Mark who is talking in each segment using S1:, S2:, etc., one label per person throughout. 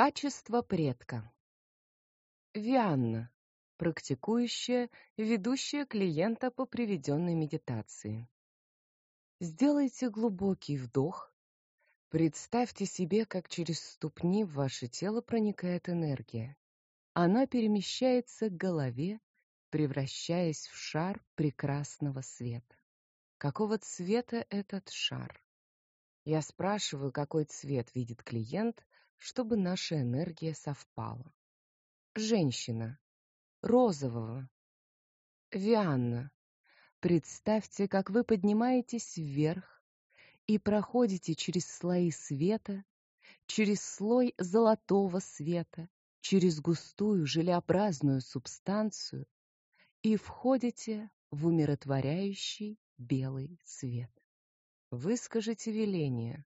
S1: Качество предка. Вианна, практикующая, ведущая клиента по приведенной медитации. Сделайте глубокий вдох. Представьте себе, как через ступни в ваше тело проникает энергия. Она перемещается к голове, превращаясь в шар прекрасного света. Какого цвета этот шар? Я спрашиваю, какой цвет видит клиент, чтобы наша энергия совпала. Женщина. Розового. Вианна. Представьте, как вы поднимаетесь вверх и проходите через слои света, через слой золотого света, через густую желеобразную субстанцию и входите в умиротворяющий белый свет. Выскажите веление.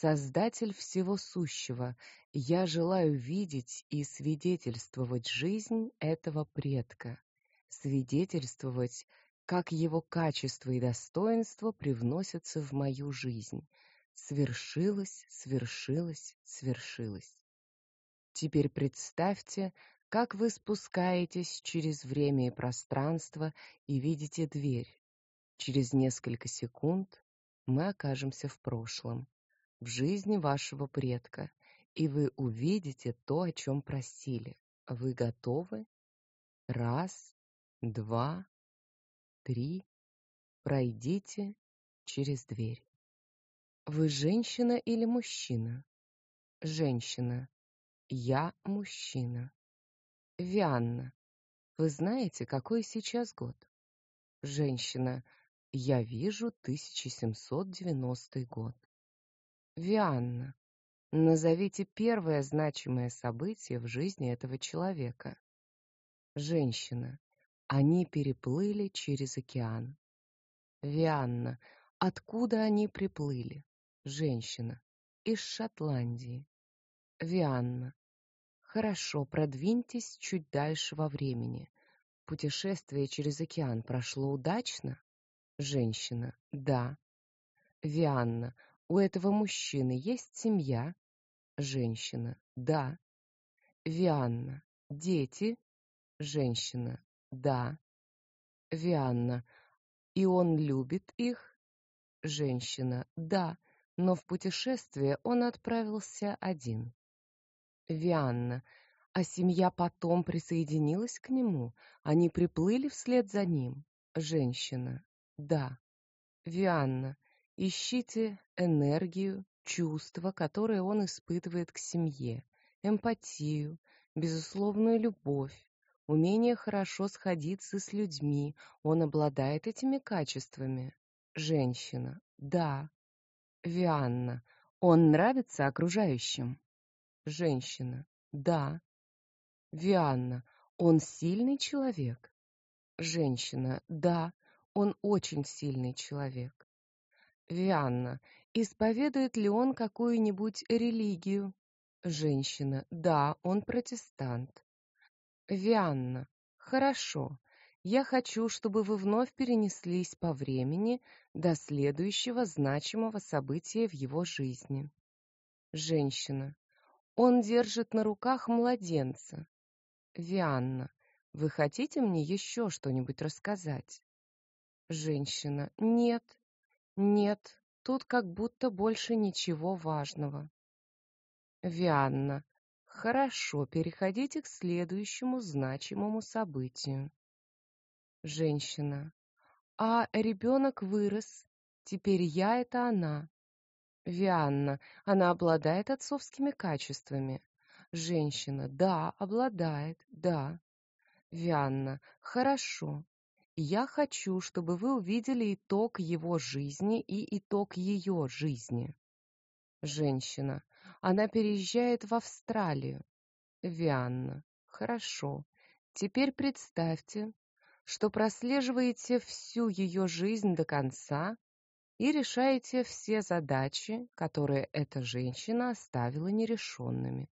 S1: Создатель всего сущего, я желаю видеть и свидетельствовать жизнь этого предка, свидетельствовать, как его качества и достоинства привносятся в мою жизнь. Свершилось, свершилось, свершилось. Теперь представьте, как вы спускаетесь через время и пространство и видите дверь. Через несколько секунд мы окажемся в прошлом в жизни вашего предка, и вы увидите то, о чем просили. Вы готовы? Раз, два, три. Пройдите через дверь. Вы женщина или мужчина? Женщина. Я мужчина. Вианна. Вы знаете, какой сейчас год? Женщина. Я вижу 1790 год. Вианна, назовите первое значимое событие в жизни этого человека. Женщина. Они переплыли через океан. Вианна. Откуда они приплыли? Женщина. Из Шотландии. Вианна. Хорошо, продвиньтесь чуть дальше во времени. Путешествие через океан прошло удачно? Женщина. Да. Вианна. У этого мужчины есть семья? Женщина. Да. Вианна. Дети? Женщина. Да. Вианна. И он любит их? Женщина. Да, но в путешествие он отправился один. Вианна. А семья потом присоединилась к нему? Они приплыли вслед за ним? Женщина. Да. Вианна. Ищите энергию, чувства, которые он испытывает к семье, эмпатию, безусловную любовь, умение хорошо сходиться с людьми. Он обладает этими качествами. Женщина. Да. Вианна. Он нравится окружающим. Женщина. Да. Вианна. Он сильный человек. Женщина. Да, он очень сильный человек. Вианна. Исповедует ли он какую-нибудь религию? Женщина. Да, он протестант. Вианна. Хорошо. Я хочу, чтобы вы вновь перенеслись по времени до следующего значимого события в его жизни. Женщина. Он держит на руках младенца. Вианна. Вы хотите мне еще что-нибудь рассказать? Женщина. Нет, нет, тут как будто больше ничего важного. Вианна. Хорошо, переходите к следующему значимому событию. Женщина. А ребенок вырос. Теперь я это она. Вианна. Она обладает отцовскими качествами. Женщина. Да, обладает. Да. Вианна. Хорошо. Я хочу, чтобы вы увидели итог его жизни и итог ее жизни. Женщина. Она переезжает в Австралию. Вианна. Хорошо. Теперь представьте, что прослеживаете всю ее жизнь до конца и решаете все задачи, которые эта женщина оставила нерешенными.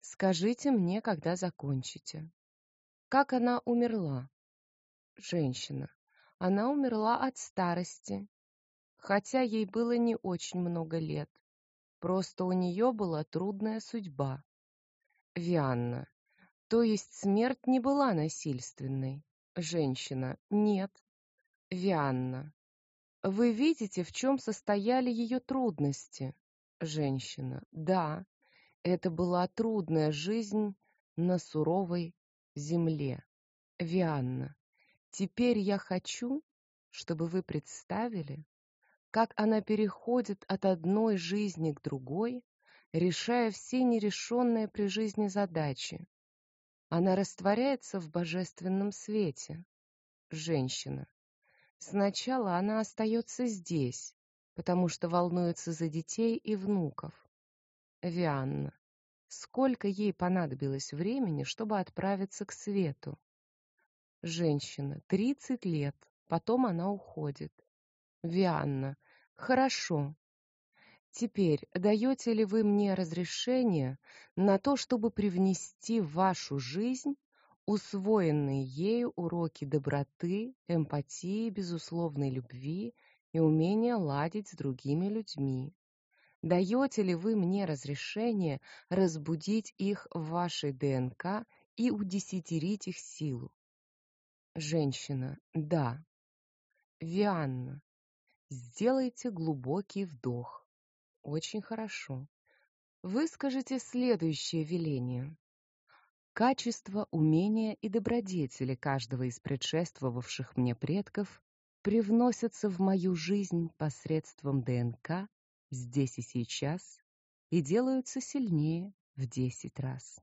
S1: Скажите мне, когда закончите. Как она умерла? Женщина. Она умерла от старости, хотя ей было не очень много лет. Просто у нее была трудная судьба. Вианна. То есть смерть не была насильственной? Женщина. Нет. Вианна. Вы видите, в чем состояли ее трудности? Женщина. Да. Это была трудная жизнь на суровой земле. Вианна. Теперь я хочу, чтобы вы представили, как она переходит от одной жизни к другой, решая все нерешенные при жизни задачи. Она растворяется в божественном свете. Женщина. Сначала она остается здесь, потому что волнуется за детей и внуков. Вианна. Сколько ей понадобилось времени, чтобы отправиться к свету? Женщина. Тридцать лет. Потом она уходит. Вианна. Хорошо. Теперь даете ли вы мне разрешение на то, чтобы привнести в вашу жизнь усвоенные ею уроки доброты, эмпатии, безусловной любви и умения ладить с другими людьми? Даете ли вы мне разрешение разбудить их в вашей ДНК и удесятерить их силу? Женщина. Да. Вианна. Сделайте глубокий вдох. Очень хорошо. Выскажите следующее веление. Качества, умения и добродетели каждого из предшествовавших мне предков привносятся в мою жизнь посредством ДНК здесь и сейчас и делаются сильнее в десять раз.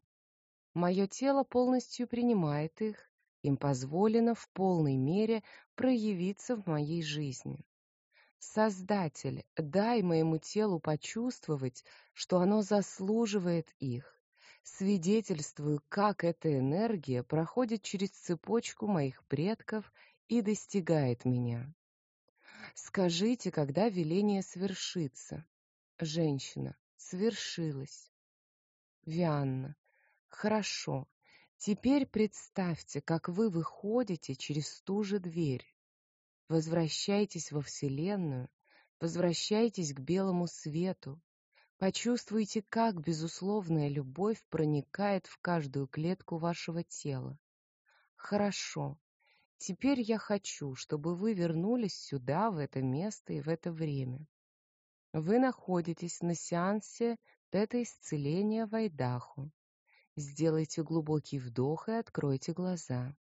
S1: Мое тело полностью принимает их, им позволено в полной мере проявиться в моей жизни. Создатель, дай моему телу почувствовать, что оно заслуживает их. Свидетельствую, как эта энергия проходит через цепочку моих предков и достигает меня. Скажите, когда веление свершится. Женщина. Свершилось. Вианна. Хорошо. Теперь представьте, как вы выходите через ту же дверь. Возвращайтесь во Вселенную, возвращайтесь к белому свету. Почувствуйте, как безусловная любовь проникает в каждую клетку вашего тела. Хорошо. Теперь я хочу, чтобы вы вернулись сюда, в это место и в это время. Вы находитесь на сеансе тета-исцеления в Айдаху. Сделайте глубокий вдох и откройте глаза.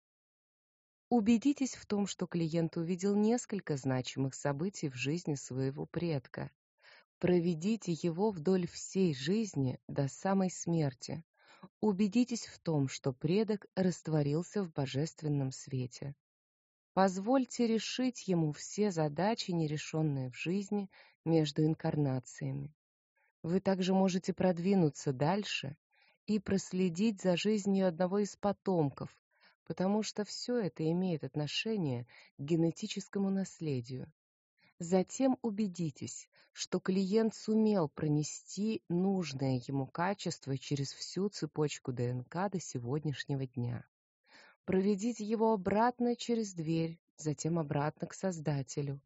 S1: Убедитесь в том, что клиент увидел несколько значимых событий в жизни своего предка. Проведите его вдоль всей жизни до самой смерти. Убедитесь в том, что предок растворился в божественном свете. Позвольте решить ему все задачи, нерешенные в жизни между инкарнациями. Вы также можете продвинуться дальше и проследить за жизнью одного из потомков, потому что все это имеет отношение к генетическому наследию. Затем убедитесь, что клиент сумел пронести нужное ему качество через всю цепочку ДНК до сегодняшнего дня. Проведите его обратно через дверь, затем обратно к Создателю.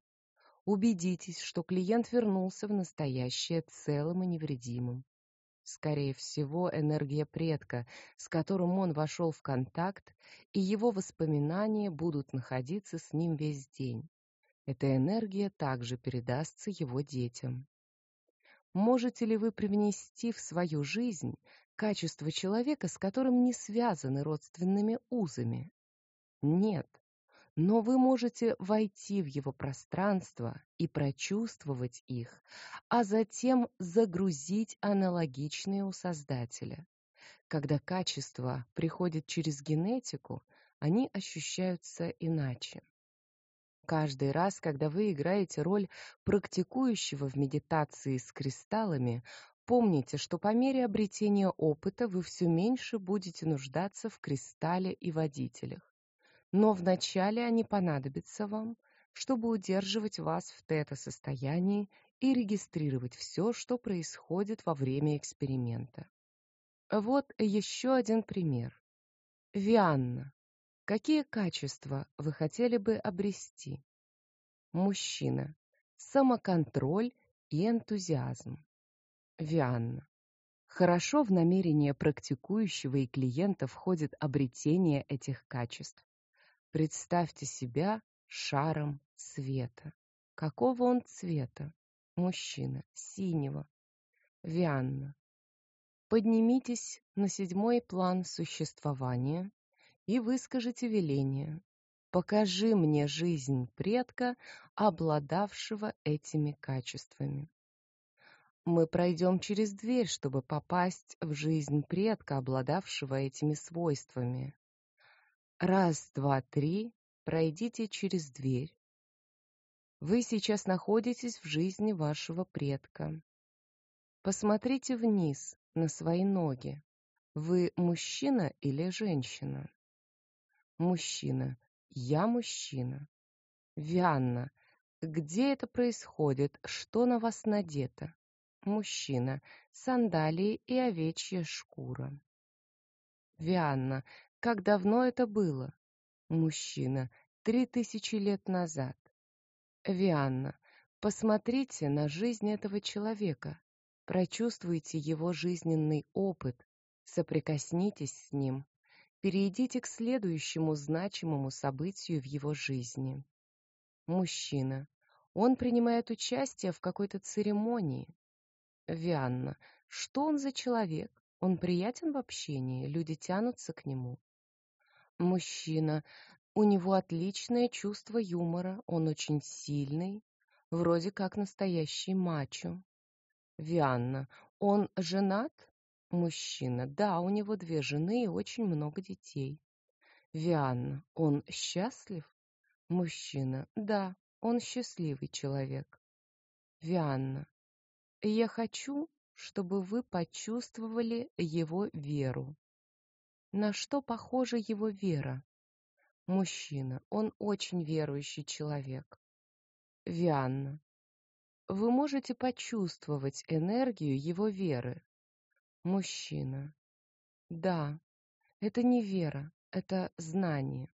S1: Убедитесь, что клиент вернулся в настоящее целым и невредимым. Скорее всего, энергия предка, с которым он вошел в контакт, и его воспоминания будут находиться с ним весь день. Эта энергия также передастся его детям. Можете ли вы привнести в свою жизнь качество человека, с которым не связаны родственными узами? Нет но вы можете войти в его пространство и прочувствовать их, а затем загрузить аналогичные у Создателя. Когда качества приходят через генетику, они ощущаются иначе. Каждый раз, когда вы играете роль практикующего в медитации с кристаллами, помните, что по мере обретения опыта вы все меньше будете нуждаться в кристалле и водителях но вначале они понадобятся вам, чтобы удерживать вас в тета-состоянии и регистрировать все, что происходит во время эксперимента. Вот еще один пример. Вианна. Какие качества вы хотели бы обрести? Мужчина. Самоконтроль и энтузиазм. Вианна. Хорошо в намерение практикующего и клиента входит обретение этих качеств. Представьте себя шаром света. Какого он цвета? Мужчина. Синего. Вианна. Поднимитесь на седьмой план существования и выскажите веление. Покажи мне жизнь предка, обладавшего этими качествами. Мы пройдем через дверь, чтобы попасть в жизнь предка, обладавшего этими свойствами. Раз, два, три, пройдите через дверь. Вы сейчас находитесь в жизни вашего предка. Посмотрите вниз на свои ноги. Вы мужчина или женщина? Мужчина. Я мужчина. Вианна. Где это происходит? Что на вас надето? Мужчина. Сандалии и овечья шкура. Вианна. Как давно это было? Мужчина. Три тысячи лет назад. Вианна. Посмотрите на жизнь этого человека. Прочувствуйте его жизненный опыт. Соприкоснитесь с ним. Перейдите к следующему значимому событию в его жизни. Мужчина. Он принимает участие в какой-то церемонии. Вианна. Что он за человек? Он приятен в общении, люди тянутся к нему. Мужчина. У него отличное чувство юмора, он очень сильный, вроде как настоящий мачо. Вианна. Он женат? Мужчина. Да, у него две жены и очень много детей. Вианна. Он счастлив? Мужчина. Да, он счастливый человек. Вианна. Я хочу, чтобы вы почувствовали его веру. На что похожа его вера? Мужчина. Он очень верующий человек. Вианна. Вы можете почувствовать энергию его веры. Мужчина. Да, это не вера, это знание.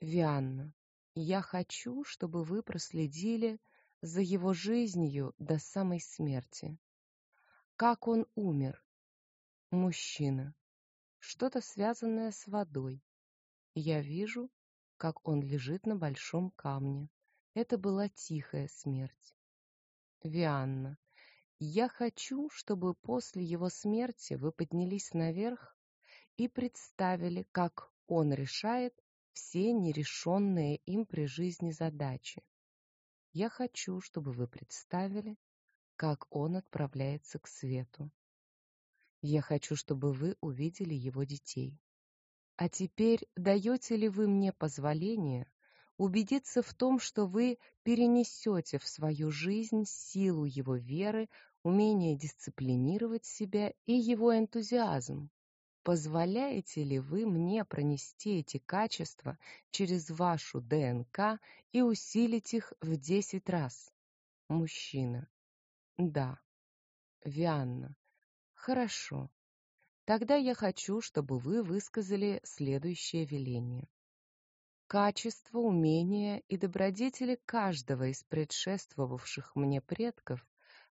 S1: Вианна. Я хочу, чтобы вы проследили за его жизнью до самой смерти. Как он умер? Мужчина. Что-то связанное с водой. Я вижу, как он лежит на большом камне. Это была тихая смерть. Вианна. Я хочу, чтобы после его смерти вы поднялись наверх и представили, как он решает все нерешенные им при жизни задачи. Я хочу, чтобы вы представили, как он отправляется к свету. Я хочу, чтобы вы увидели его детей. А теперь даете ли вы мне позволение убедиться в том, что вы перенесете в свою жизнь силу его веры, умение дисциплинировать себя и его энтузиазм? Позволяете ли вы мне пронести эти качества через вашу ДНК и усилить их в десять раз? Мужчина. Да. Вианна. Хорошо. Тогда я хочу, чтобы вы высказали следующее веление. Качество, умения и добродетели каждого из предшествовавших мне предков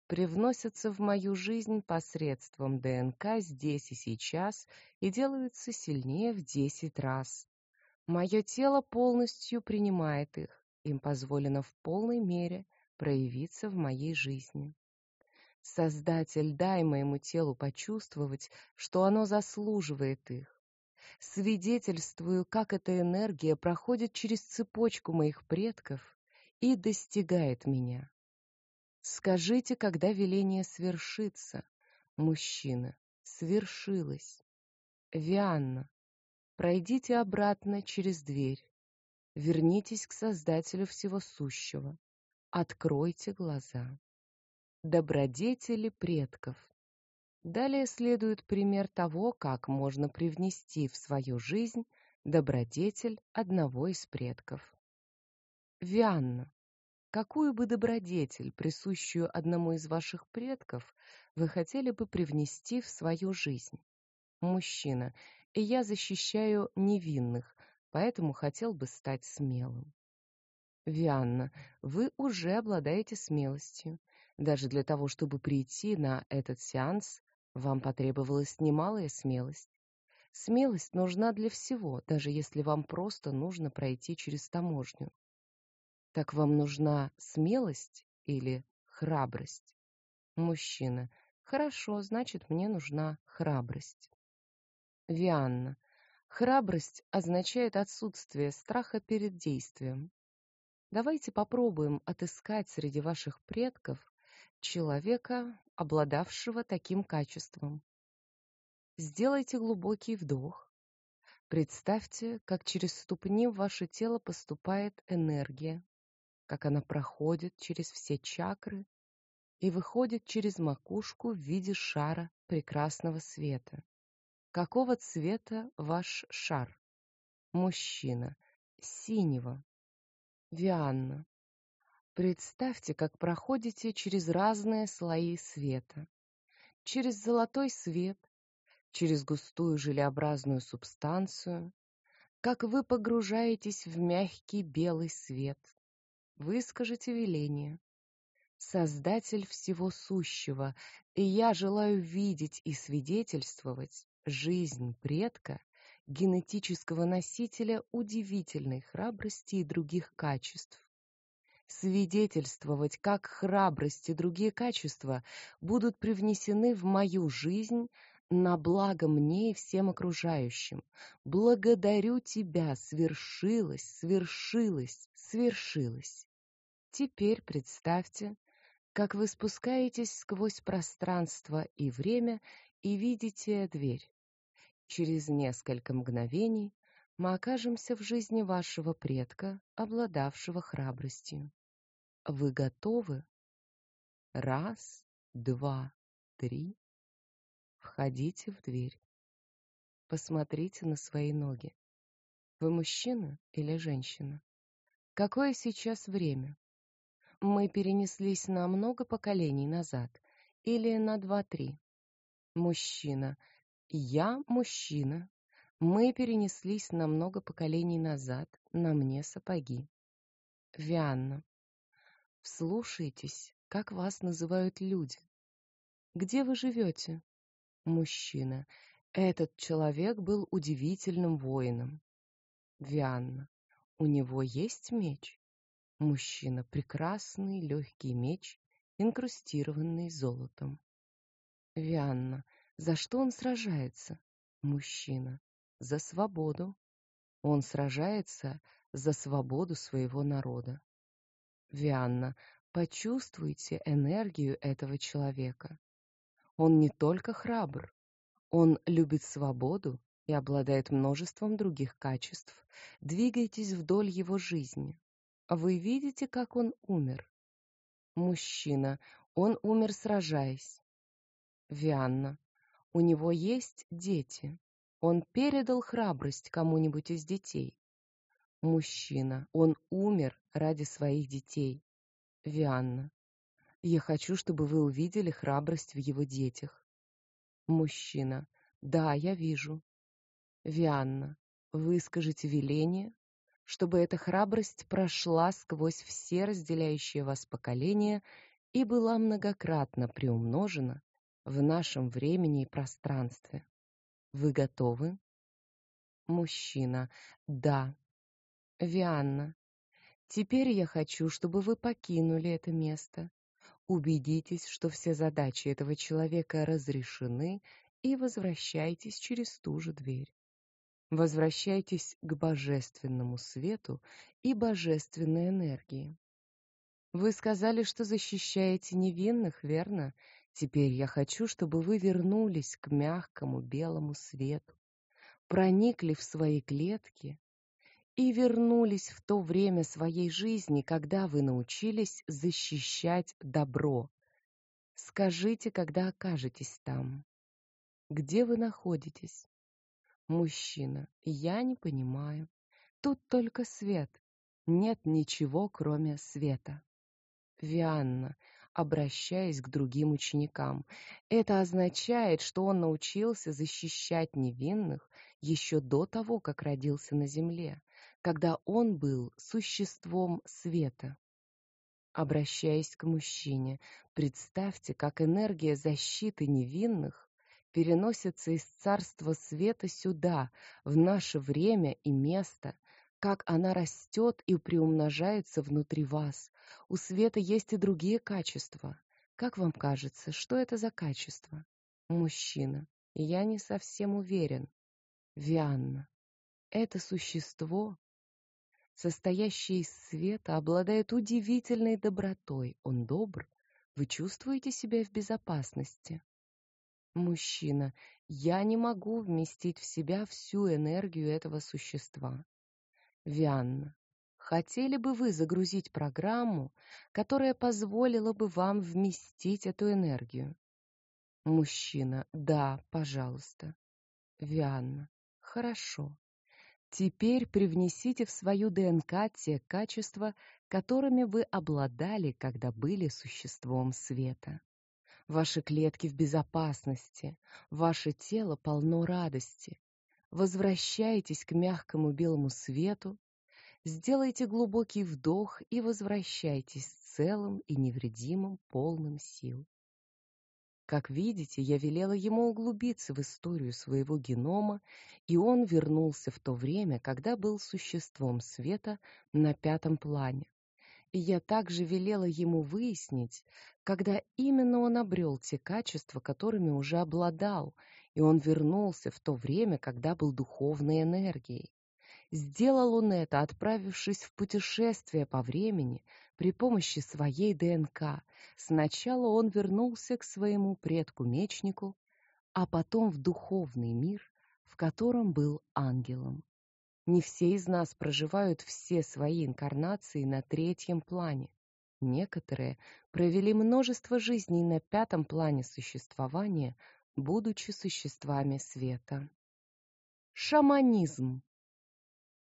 S1: привносятся в мою жизнь посредством ДНК здесь и сейчас и делаются сильнее в десять раз. Мое тело полностью принимает их, им позволено в полной мере проявиться в моей жизни. Создатель, дай моему телу почувствовать, что оно заслуживает их. Свидетельствую, как эта энергия проходит через цепочку моих предков и достигает меня. Скажите, когда веление свершится. Мужчина. Свершилось. Вианна. Пройдите обратно через дверь. Вернитесь к Создателю всего сущего. Откройте глаза. Добродетели предков. Далее следует пример того, как можно привнести в свою жизнь добродетель одного из предков. Вианна. Какую бы добродетель, присущую одному из ваших предков, вы хотели бы привнести в свою жизнь? Мужчина. И я защищаю невинных, поэтому хотел бы стать смелым. Вианна, вы уже обладаете смелостью. Даже для того, чтобы прийти на этот сеанс, вам потребовалась немалая смелость. Смелость нужна для всего, даже если вам просто нужно пройти через таможню. Так вам нужна смелость или храбрость? Мужчина. Хорошо, значит, мне нужна храбрость. Вианна. Храбрость означает отсутствие страха перед действием. Давайте попробуем отыскать среди ваших предков человека, обладавшего таким качеством. Сделайте глубокий вдох. Представьте, как через ступни в ваше тело поступает энергия, как она проходит через все чакры и выходит через макушку в виде шара прекрасного света. Какого цвета ваш шар? Мужчина. Синего. Вианна. Представьте, как проходите через разные слои света. Через золотой свет, через густую желеобразную субстанцию, как вы погружаетесь в мягкий белый свет. Выскажите веление. Создатель всего сущего, и я желаю видеть и свидетельствовать жизнь предка, генетического носителя удивительной храбрости и других качеств. Свидетельствовать, как храбрость и другие качества будут привнесены в мою жизнь на благо мне и всем окружающим. Благодарю тебя, свершилось, свершилось, свершилось. Теперь представьте, как вы спускаетесь сквозь пространство и время и видите дверь. Через несколько мгновений мы окажемся в жизни вашего предка, обладавшего храбростью. Вы готовы? Раз, два, три. Входите в дверь. Посмотрите на свои ноги. Вы мужчина или женщина? Какое сейчас время? Мы перенеслись на много поколений назад или на два-три? Мужчина. Я мужчина. Мы перенеслись на много поколений назад, на мне сапоги. Вианна. Вслушайтесь, как вас называют люди. Где вы живете? Мужчина. Этот человек был удивительным воином. Вианна. У него есть меч? Мужчина. Прекрасный легкий меч, инкрустированный золотом. Вианна. За что он сражается? Мужчина. За свободу. Он сражается за свободу своего народа. Вианна. Почувствуйте энергию этого человека. Он не только храбр, он любит свободу и обладает множеством других качеств. Двигайтесь вдоль его жизни. Вы видите, как он умер? Мужчина. Он умер, сражаясь. Вианна. У него есть дети. Он передал храбрость кому-нибудь из детей. Мужчина. Он умер ради своих детей. Вианна. Я хочу, чтобы вы увидели храбрость в его детях. Мужчина. Да, я вижу. Вианна. Выскажите веление, чтобы эта храбрость прошла сквозь все разделяющие вас поколения и была многократно приумножена в нашем времени и пространстве. Вы готовы? Мужчина. Да. Вианна. Теперь я хочу, чтобы вы покинули это место. Убедитесь, что все задачи этого человека разрешены, и возвращайтесь через ту же дверь. Возвращайтесь к божественному свету и божественной энергии. Вы сказали, что защищаете невинных, верно? Теперь я хочу, чтобы вы вернулись к мягкому белому свету, проникли в свои клетки и вернулись в то время своей жизни, когда вы научились защищать добро. Скажите, когда окажетесь там. Где вы находитесь? Мужчина. Я не понимаю. Тут только свет. Нет ничего, кроме света. Вианна обращаясь к другим ученикам. Это означает, что он научился защищать невинных еще до того, как родился на земле, когда он был существом света. Обращаясь к мужчине, представьте, как энергия защиты невинных переносится из царства света сюда, в наше время и место, как она растет и приумножается внутри вас. У света есть и другие качества. Как вам кажется, что это за качество? Мужчина. Я не совсем уверен. Вианна. Это существо, состоящее из света, обладает удивительной добротой. Он добр. Вы чувствуете себя в безопасности? Мужчина. Я не могу вместить в себя всю энергию этого существа. Вианна. Хотели бы вы загрузить программу, которая позволила бы вам вместить эту энергию? Мужчина. Да, пожалуйста. Вианна. Хорошо. Теперь привнесите в свою ДНК те качества, которыми вы обладали, когда были существом света. Ваши клетки в безопасности, ваше тело полно радости. Возвращайтесь к мягкому белому свету, Сделайте глубокий вдох и возвращайтесь целым и невредимым, полным сил. Как видите, я велела ему углубиться в историю своего генома, и он вернулся в то время, когда был существом света на пятом плане. И я также велела ему выяснить, когда именно он обрел те качества, которыми уже обладал, и он вернулся в то время, когда был духовной энергией. Сделал он это, отправившись в путешествие по времени при помощи своей ДНК. Сначала он вернулся к своему предку-мечнику, а потом в духовный мир, в котором был ангелом. Не все из нас проживают все свои инкарнации на третьем плане. Некоторые провели множество жизней на пятом плане существования, будучи существами света. Шаманизм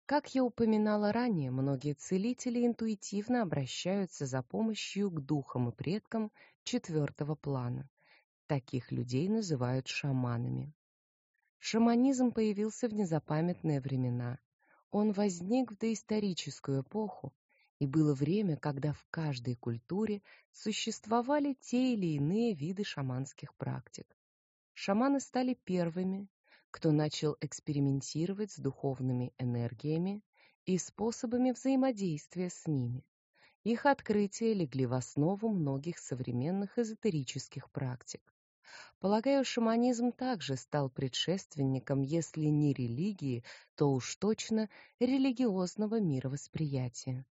S1: как я упоминала ранее, многие целители интуитивно обращаются за помощью к духам и предкам четвертого плана. Таких людей называют шаманами. Шаманизм появился в незапамятные времена. Он возник в доисторическую эпоху, и было время, когда в каждой культуре существовали те или иные виды шаманских практик. Шаманы стали первыми, кто начал экспериментировать с духовными энергиями и способами взаимодействия с ними. Их открытия легли в основу многих современных эзотерических практик. Полагаю, шаманизм также стал предшественником, если не религии, то уж точно религиозного мировосприятия.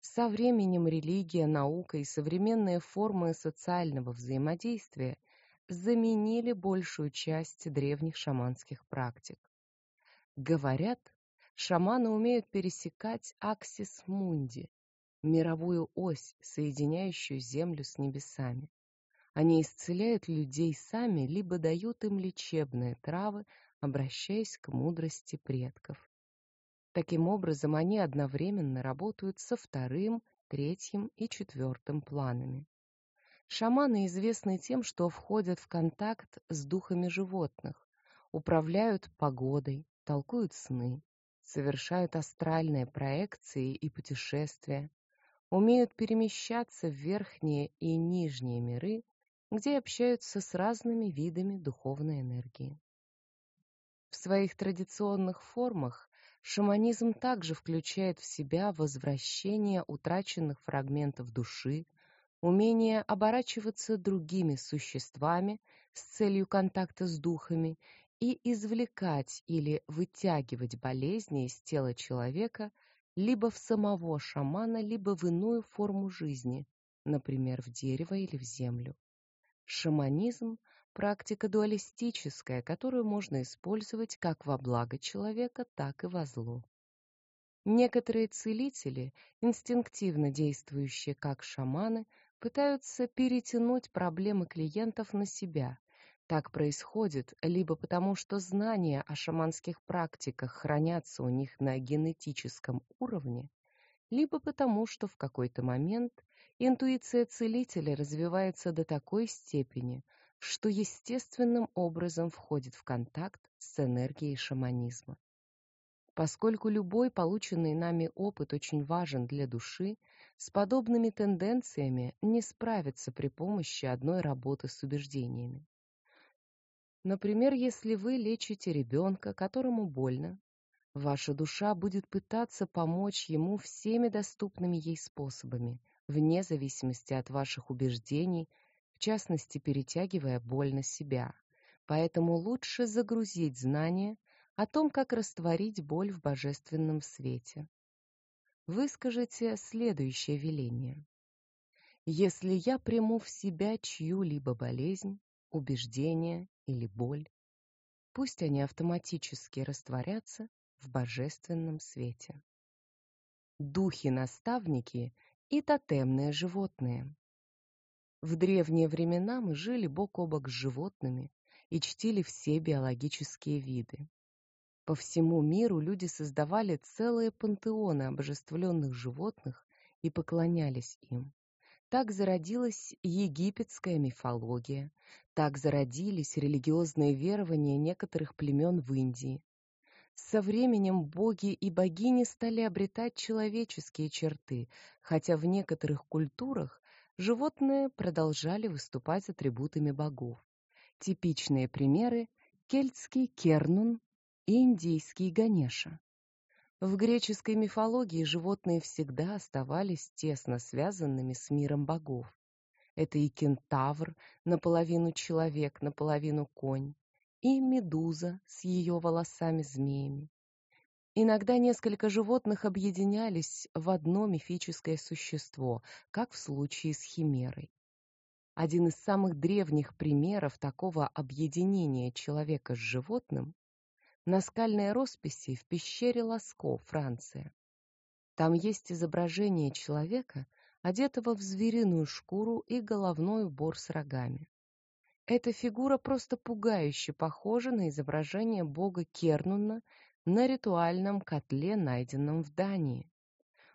S1: Со временем религия, наука и современные формы социального взаимодействия заменили большую часть древних шаманских практик. Говорят, шаманы умеют пересекать аксис мунди, мировую ось, соединяющую землю с небесами. Они исцеляют людей сами, либо дают им лечебные травы, обращаясь к мудрости предков. Таким образом, они одновременно работают со вторым, третьим и четвертым планами. Шаманы известны тем, что входят в контакт с духами животных, управляют погодой, толкуют сны, совершают астральные проекции и путешествия, умеют перемещаться в верхние и нижние миры, где общаются с разными видами духовной энергии. В своих традиционных формах шаманизм также включает в себя возвращение утраченных фрагментов души, умение оборачиваться другими существами с целью контакта с духами и извлекать или вытягивать болезни из тела человека либо в самого шамана, либо в иную форму жизни, например, в дерево или в землю. Шаманизм – практика дуалистическая, которую можно использовать как во благо человека, так и во зло. Некоторые целители, инстинктивно действующие как шаманы, пытаются перетянуть проблемы клиентов на себя. Так происходит либо потому, что знания о шаманских практиках хранятся у них на генетическом уровне, либо потому, что в какой-то момент интуиция целителя развивается до такой степени, что естественным образом входит в контакт с энергией шаманизма. Поскольку любой полученный нами опыт очень важен для души, С подобными тенденциями не справиться при помощи одной работы с убеждениями. Например, если вы лечите ребенка, которому больно, ваша душа будет пытаться помочь ему всеми доступными ей способами, вне зависимости от ваших убеждений, в частности, перетягивая боль на себя. Поэтому лучше загрузить знания о том, как растворить боль в божественном свете. Выскажите следующее веление. Если я приму в себя чью-либо болезнь, убеждение или боль, пусть они автоматически растворятся в божественном свете. Духи-наставники и тотемные животные. В древние времена мы жили бок о бок с животными и чтили все биологические виды. По всему миру люди создавали целые пантеоны обожествленных животных и поклонялись им. Так зародилась египетская мифология, так зародились религиозные верования некоторых племен в Индии. Со временем боги и богини стали обретать человеческие черты, хотя в некоторых культурах животные продолжали выступать атрибутами богов. Типичные примеры – кельтский кернун индийский Ганеша. В греческой мифологии животные всегда оставались тесно связанными с миром богов. Это и кентавр, наполовину человек, наполовину конь, и медуза с ее волосами-змеями. Иногда несколько животных объединялись в одно мифическое существо, как в случае с химерой. Один из самых древних примеров такого объединения человека с животным наскальные росписи в пещере Ласко, Франция. Там есть изображение человека, одетого в звериную шкуру и головной убор с рогами. Эта фигура просто пугающе похожа на изображение бога Кернуна на ритуальном котле, найденном в Дании.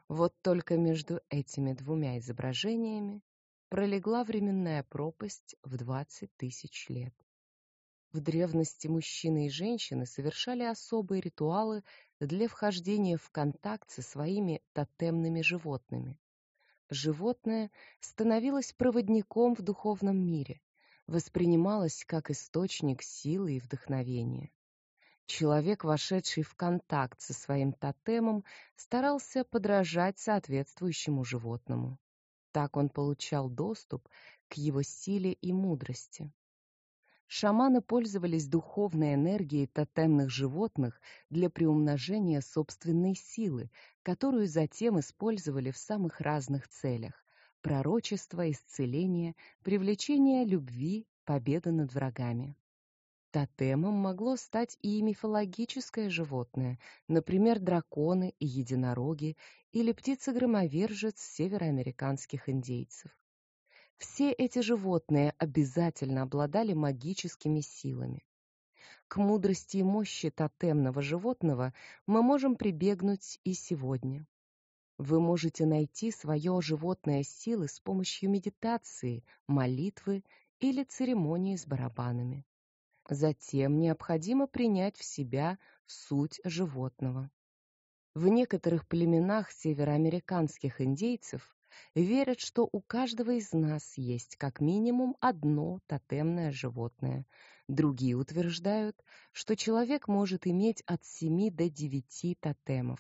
S1: Вот только между этими двумя изображениями пролегла временная пропасть в 20 тысяч лет. В древности мужчины и женщины совершали особые ритуалы для вхождения в контакт со своими тотемными животными. Животное становилось проводником в духовном мире, воспринималось как источник силы и вдохновения. Человек, вошедший в контакт со своим тотемом, старался подражать соответствующему животному. Так он получал доступ к его силе и мудрости. Шаманы пользовались духовной энергией тотемных животных для приумножения собственной силы, которую затем использовали в самых разных целях: пророчество, исцеление, привлечение любви, победа над врагами. Тотемом могло стать и мифологическое животное, например, драконы и единороги или птица-громовержец североамериканских индейцев. Все эти животные обязательно обладали магическими силами. К мудрости и мощи тотемного животного мы можем прибегнуть и сегодня. Вы можете найти свое животное силы с помощью медитации, молитвы или церемонии с барабанами. Затем необходимо принять в себя суть животного. В некоторых племенах североамериканских индейцев верят, что у каждого из нас есть как минимум одно тотемное животное. Другие утверждают, что человек может иметь от семи до девяти тотемов.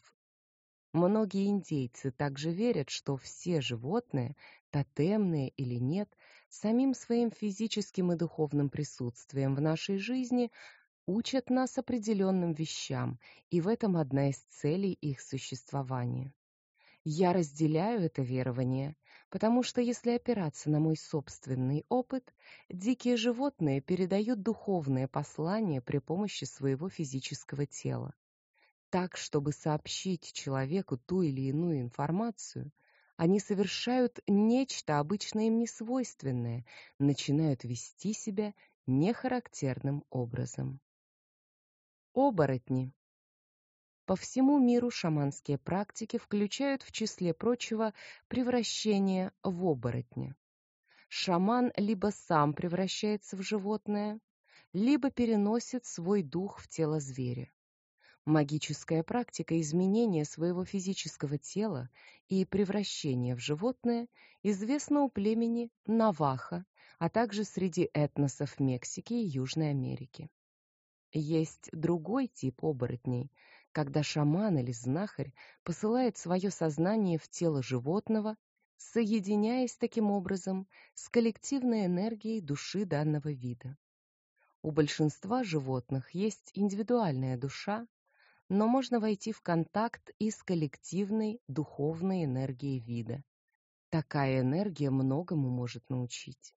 S1: Многие индейцы также верят, что все животные, тотемные или нет, самим своим физическим и духовным присутствием в нашей жизни учат нас определенным вещам, и в этом одна из целей их существования. Я разделяю это верование, потому что если опираться на мой собственный опыт, дикие животные передают духовное послание при помощи своего физического тела. Так, чтобы сообщить человеку ту или иную информацию, они совершают нечто обычно им несвойственное, начинают вести себя нехарактерным образом. Оборотни по всему миру шаманские практики включают в числе прочего превращение в оборотня. Шаман либо сам превращается в животное, либо переносит свой дух в тело зверя. Магическая практика изменения своего физического тела и превращения в животное известна у племени Наваха, а также среди этносов Мексики и Южной Америки. Есть другой тип оборотней, когда шаман или знахарь посылает свое сознание в тело животного, соединяясь таким образом с коллективной энергией души данного вида. У большинства животных есть индивидуальная душа, но можно войти в контакт и с коллективной духовной энергией вида. Такая энергия многому может научить.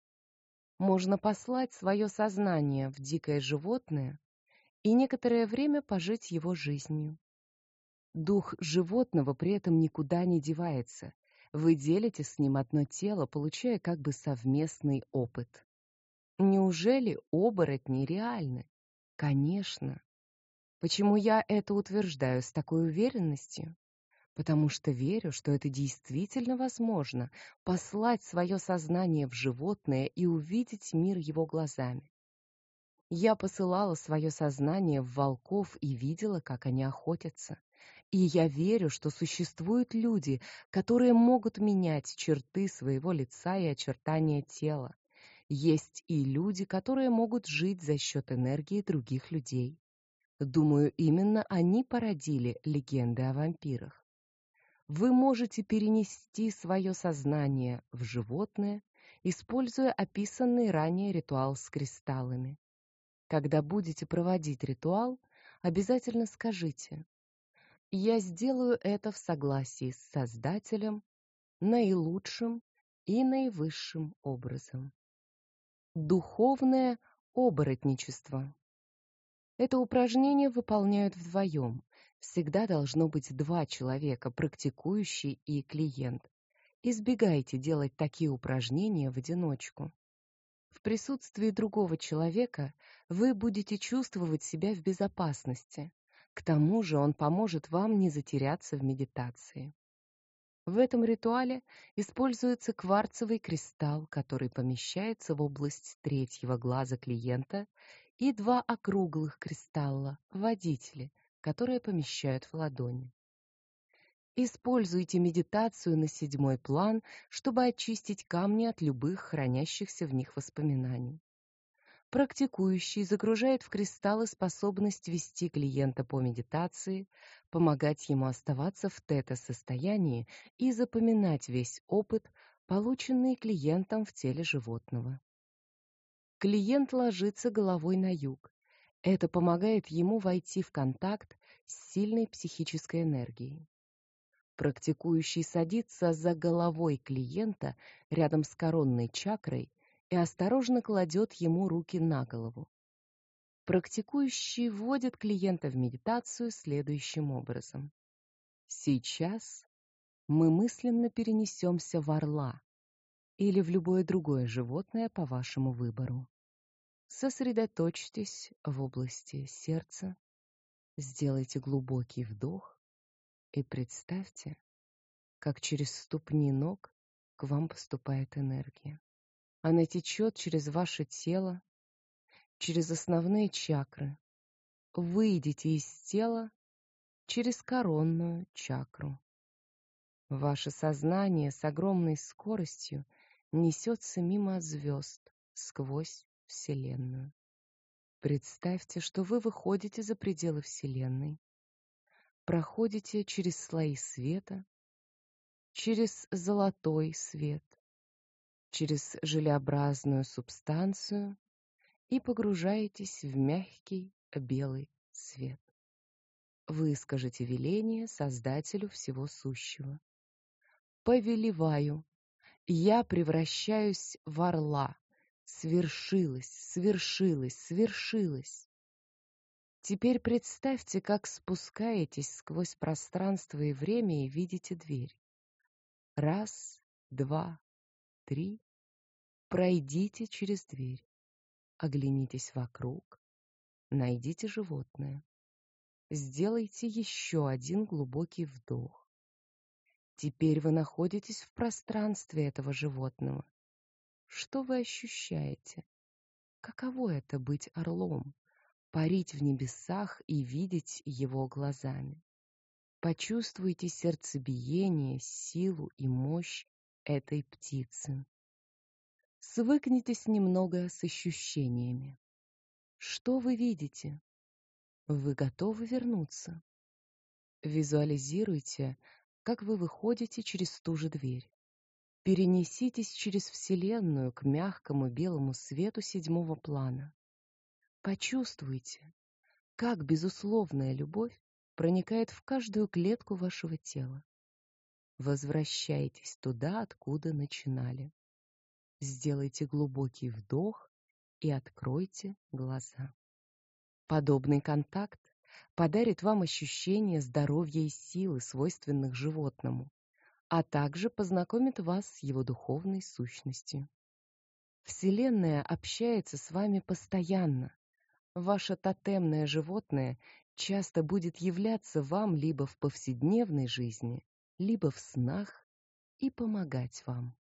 S1: Можно послать свое сознание в дикое животное и некоторое время пожить его жизнью. Дух животного при этом никуда не девается. Вы делите с ним одно тело, получая как бы совместный опыт. Неужели оборотни реальны? Конечно. Почему я это утверждаю с такой уверенностью? Потому что верю, что это действительно возможно послать свое сознание в животное и увидеть мир его глазами. Я посылала свое сознание в волков и видела, как они охотятся. И я верю, что существуют люди, которые могут менять черты своего лица и очертания тела. Есть и люди, которые могут жить за счет энергии других людей. Думаю, именно они породили легенды о вампирах. Вы можете перенести свое сознание в животное, используя описанный ранее ритуал с кристаллами. Когда будете проводить ритуал, обязательно скажите: "Я сделаю это в согласии с Создателем наилучшим и наивысшим образом". Духовное оборотничество. Это упражнение выполняют вдвоем. Всегда должно быть два человека, практикующий и клиент. Избегайте делать такие упражнения в одиночку. В присутствии другого человека вы будете чувствовать себя в безопасности. К тому же он поможет вам не затеряться в медитации. В этом ритуале используется кварцевый кристалл, который помещается в область третьего глаза клиента, и два округлых кристалла водители, которые помещают в ладони. Используйте медитацию на седьмой план, чтобы очистить камни от любых хранящихся в них воспоминаний. Практикующий загружает в кристаллы способность вести клиента по медитации, помогать ему оставаться в тета-состоянии и запоминать весь опыт, полученный клиентом в теле животного. Клиент ложится головой на юг. Это помогает ему войти в контакт с сильной психической энергией. Практикующий садится за головой клиента рядом с коронной чакрой и осторожно кладет ему руки на голову. Практикующий вводит клиента в медитацию следующим образом. Сейчас мы мысленно перенесемся в орла или в любое другое животное по вашему выбору. Сосредоточьтесь в области сердца, сделайте глубокий вдох и представьте, как через ступни ног к вам поступает энергия. Она течет через ваше тело, через основные чакры. Выйдите из тела через коронную чакру. Ваше сознание с огромной скоростью несется мимо звезд, сквозь Вселенную. Представьте, что вы выходите за пределы Вселенной, проходите через слои света, через золотой свет, через желеобразную субстанцию и погружаетесь в мягкий белый свет. Вы скажете веление Создателю всего сущего. Повелеваю, я превращаюсь в орла. Свершилось, свершилось, свершилось. Теперь представьте, как спускаетесь сквозь пространство и время и видите дверь. Раз, два, три. Пройдите через дверь. Оглянитесь вокруг. Найдите животное. Сделайте еще один глубокий вдох. Теперь вы находитесь в пространстве этого животного. Что вы ощущаете? Каково это быть орлом? Парить в небесах и видеть его глазами. Почувствуйте сердцебиение, силу и мощь этой птицы. Свыкнитесь немного с ощущениями. Что вы видите? Вы готовы вернуться? Визуализируйте, как вы выходите через ту же дверь. Перенеситесь через Вселенную к мягкому белому свету седьмого плана. Почувствуйте, как безусловная любовь проникает в каждую клетку вашего тела. Возвращайтесь туда, откуда начинали. Сделайте глубокий вдох и откройте глаза. Подобный контакт подарит вам ощущение здоровья и силы, свойственных животному, а также познакомит вас с его духовной сущностью. Вселенная общается с вами постоянно. Ваше тотемное животное часто будет являться вам либо в повседневной жизни, либо в снах и помогать вам.